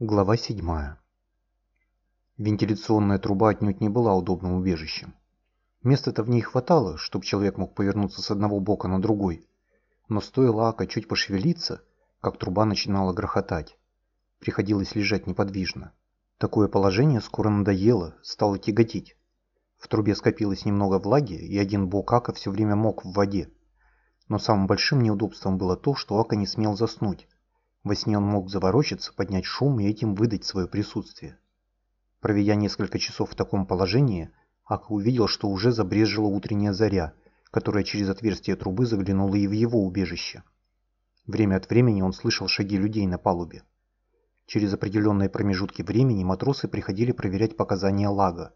Глава 7. Вентиляционная труба отнюдь не была удобным убежищем. Места-то в ней хватало, чтобы человек мог повернуться с одного бока на другой. Но стоило Ака чуть пошевелиться, как труба начинала грохотать. Приходилось лежать неподвижно. Такое положение скоро надоело, стало тяготить. В трубе скопилось немного влаги, и один бок Ака все время мок в воде. Но самым большим неудобством было то, что Ака не смел заснуть. Во сне он мог заворочиться, поднять шум и этим выдать свое присутствие. Проведя несколько часов в таком положении, Ака увидел, что уже забрезжила утренняя заря, которая через отверстие трубы заглянула и в его убежище. Время от времени он слышал шаги людей на палубе. Через определенные промежутки времени матросы приходили проверять показания лага.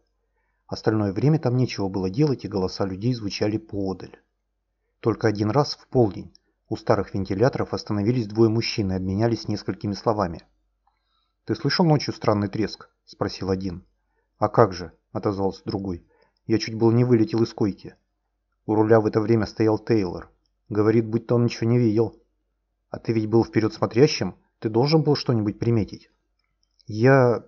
Остальное время там нечего было делать, и голоса людей звучали поодаль. Только один раз в полдень у старых вентиляторов остановились двое мужчин и обменялись несколькими словами. «Ты слышал ночью странный треск?» – спросил один. «А как же?» – отозвался другой. «Я чуть было не вылетел из койки». У руля в это время стоял Тейлор. Говорит, будто он ничего не видел. «А ты ведь был вперед смотрящим? Ты должен был что-нибудь приметить?» «Я...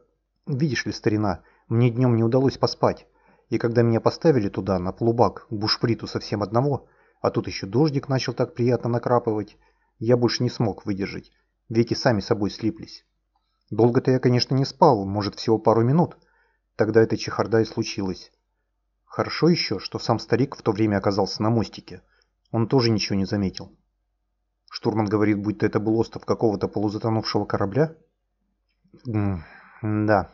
Видишь ли, старина, мне днем не удалось поспать. И когда меня поставили туда, на полубак, к бушприту совсем одного, а тут еще дождик начал так приятно накрапывать. Я больше не смог выдержать. Веки сами собой слиплись. Долго-то я, конечно, не спал, может, всего пару минут. Тогда эта чехарда и случилась. Хорошо еще, что сам старик в то время оказался на мостике. Он тоже ничего не заметил. Штурман говорит, будто это был остров какого-то полузатонувшего корабля? М да.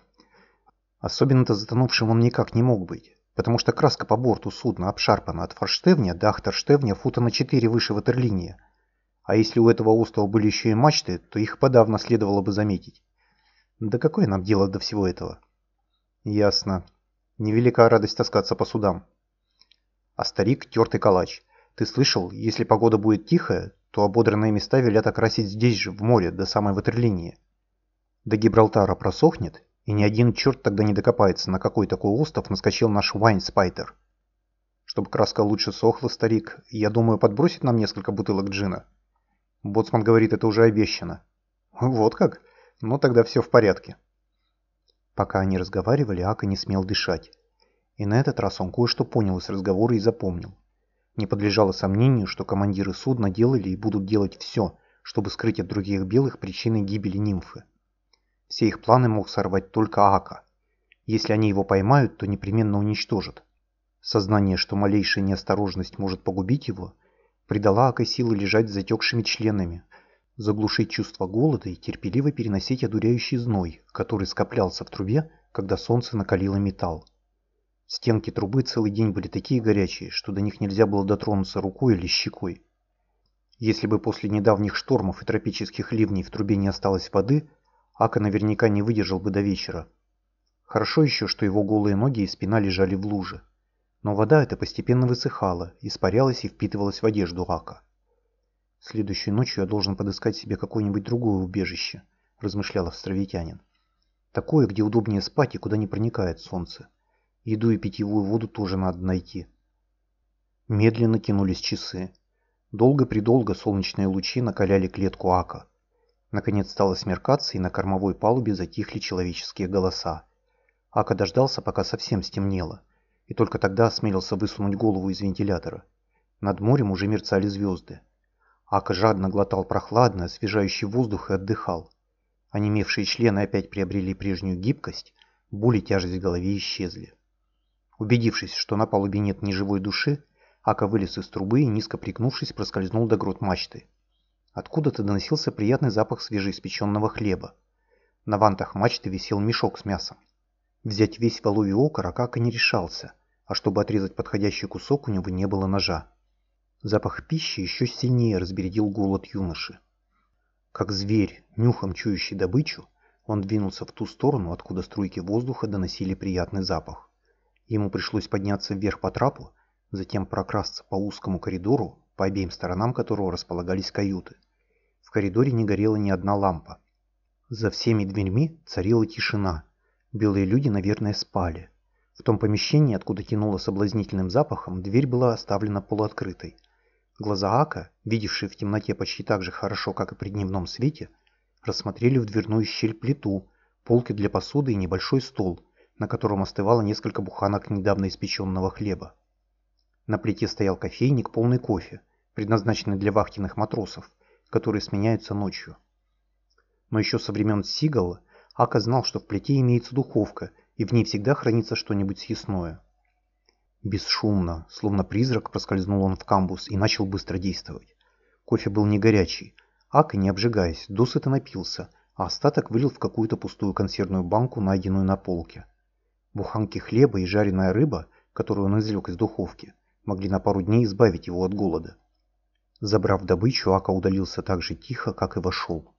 Особенно-то затонувшим он никак не мог быть потому что краска по борту судна обшарпана от форштевня до ахтерштевня фута на 4 выше ватерлинии. А если у этого острова были еще и мачты, то их подавно следовало бы заметить. Да какое нам дело до всего этого? Ясно. Невелика радость таскаться по судам. А старик – тертый калач. Ты слышал, если погода будет тихая, то ободранные места велят окрасить здесь же, в море, до самой ватерлинии. До Гибралтара просохнет, и ни один черт тогда не докопается, на какой такой остров наскочил наш Вайнспайтер. Чтобы краска лучше сохла, старик, я думаю, подбросить нам несколько бутылок джина. Боцман говорит, это уже обещано. Вот как? Ну тогда все в порядке. Пока они разговаривали, Ака не смел дышать. И на этот раз он кое-что понял из разговора и запомнил. Не подлежало сомнению, что командиры судна делали и будут делать все, чтобы скрыть от других белых причины гибели нимфы. Все их планы мог сорвать только Ака. Если они его поймают, то непременно уничтожат. Сознание, что малейшая неосторожность может погубить его, придало Ака силы лежать с затекшими членами, заглушить чувство голода и терпеливо переносить одуряющий зной, который скоплялся в трубе, когда солнце накалило металл. Стенки трубы целый день были такие горячие, что до них нельзя было дотронуться рукой или щекой. Если бы после недавних штормов и тропических ливней в трубе не осталось воды, Ака наверняка не выдержал бы до вечера. Хорошо еще, что его голые ноги и спина лежали в луже. Но вода эта постепенно высыхала, испарялась и впитывалась в одежду Ака. «Следующей ночью я должен подыскать себе какое-нибудь другое убежище», – размышлял островитянин. «Такое, где удобнее спать и куда не проникает солнце. Еду и питьевую воду тоже надо найти». Медленно тянулись часы. Долго-предолго солнечные лучи накаляли клетку Ака. Наконец стало смеркаться, и на кормовой палубе затихли человеческие голоса. Ака дождался, пока совсем стемнело, и только тогда осмелился высунуть голову из вентилятора. Над морем уже мерцали звезды. Ака жадно глотал прохладный, освежающий воздух и отдыхал. Онемевшие члены опять приобрели прежнюю гибкость, боль и тяжесть в голове исчезли. Убедившись, что на палубе нет ни живой души, Ака вылез из трубы и, низко пригнувшись, проскользнул до грот мачты. Откуда-то доносился приятный запах свежеиспеченного хлеба. На вантах мачты висел мешок с мясом. Взять весь воловий окорок Ака не решался, а чтобы отрезать подходящий кусок, у него не было ножа. Запах пищи еще сильнее разбередил голод юноши. Как зверь, нюхом чующий добычу, он двинулся в ту сторону, откуда струйки воздуха доносили приятный запах. Ему пришлось подняться вверх по трапу, затем прокрасться по узкому коридору, по обеим сторонам которого располагались каюты. Коридоре не горела ни одна лампа. За всеми дверьми царила тишина. Белые люди, наверное, спали. В том помещении, откуда тянуло соблазнительным запахом, дверь была оставлена полуоткрытой. Глаза Ака, видевшие в темноте почти так же хорошо, как и при дневном свете, рассмотрели в дверную щель плиту, полки для посуды и небольшой стол, на котором остывало несколько буханок недавно испеченного хлеба. На плите стоял кофейник, полный кофе, предназначенный для вахтенных матросов, которые сменяются ночью. Но еще со времен Сигала Ака знал, что в плите имеется духовка, и в ней всегда хранится что-нибудь съестное. Бесшумно, словно призрак, проскользнул он в камбус и начал быстро действовать. Кофе был не горячий. Ака, не обжигаясь, досыта напился, а остаток вылил в какую-то пустую консервную банку, найденную на полке. Буханки хлеба и жареная рыба, которую он извлек из духовки, могли на пару дней избавить его от голода. Забрав добычу, Ака удалился так же тихо, как и вошел.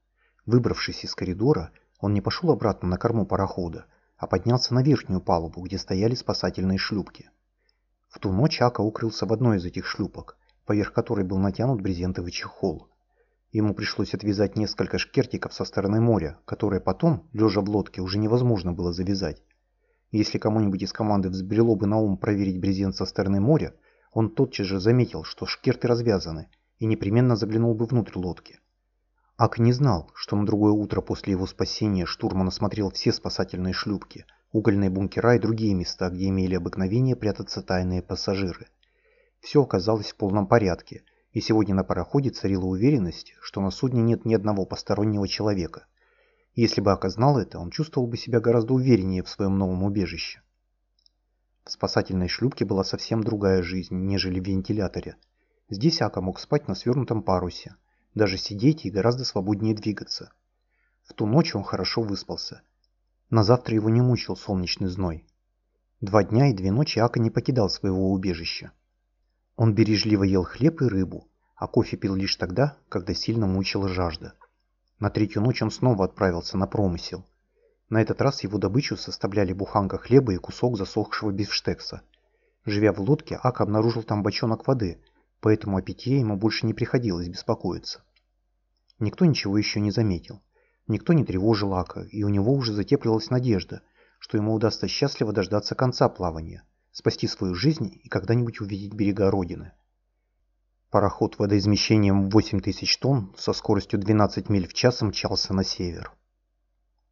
Выбравшись из коридора, он не пошел обратно на корму парохода, а поднялся на верхнюю палубу, где стояли спасательные шлюпки. В ту ночь Ака укрылся в одной из этих шлюпок, поверх которой был натянут брезентовый чехол. Ему пришлось отвязать несколько шкертиков со стороны моря, которые потом, лежа в лодке, уже невозможно было завязать. Если кому-нибудь из команды взбрело бы на ум проверить брезент со стороны моря, он тотчас же заметил, что шкерты развязаны, и непременно заглянул бы внутрь лодки. Ак не знал, что на другое утро после его спасения штурман осмотрел все спасательные шлюпки, угольные бункера и другие места, где имели обыкновение прятаться тайные пассажиры. Все оказалось в полном порядке, и сегодня на пароходе царила уверенность, что на судне нет ни одного постороннего человека. Если бы Ака знал это, он чувствовал бы себя гораздо увереннее в своем новом убежище. В спасательной шлюпке была совсем другая жизнь, нежели в вентиляторе. Здесь Ака мог спать на свернутом парусе, даже сидеть и гораздо свободнее двигаться. В ту ночь он хорошо выспался. На завтра его не мучил солнечный зной. Два дня и две ночи Ака не покидал своего убежища. Он бережливо ел хлеб и рыбу, а кофе пил лишь тогда, когда сильно мучила жажда. На третью ночь он снова отправился на промысел – на этот раз его добычу составляли буханка хлеба и кусок засохшего бифштекса. Живя в лодке, Ак обнаружил там бочонок воды, поэтому о питье ему больше не приходилось беспокоиться. Никто ничего еще не заметил. Никто не тревожил Ака, и у него уже затеплилась надежда, что ему удастся счастливо дождаться конца плавания, спасти свою жизнь и когда-нибудь увидеть берега Родины. Пароход водоизмещением 8000 тонн со скоростью 12 миль в час мчался на север.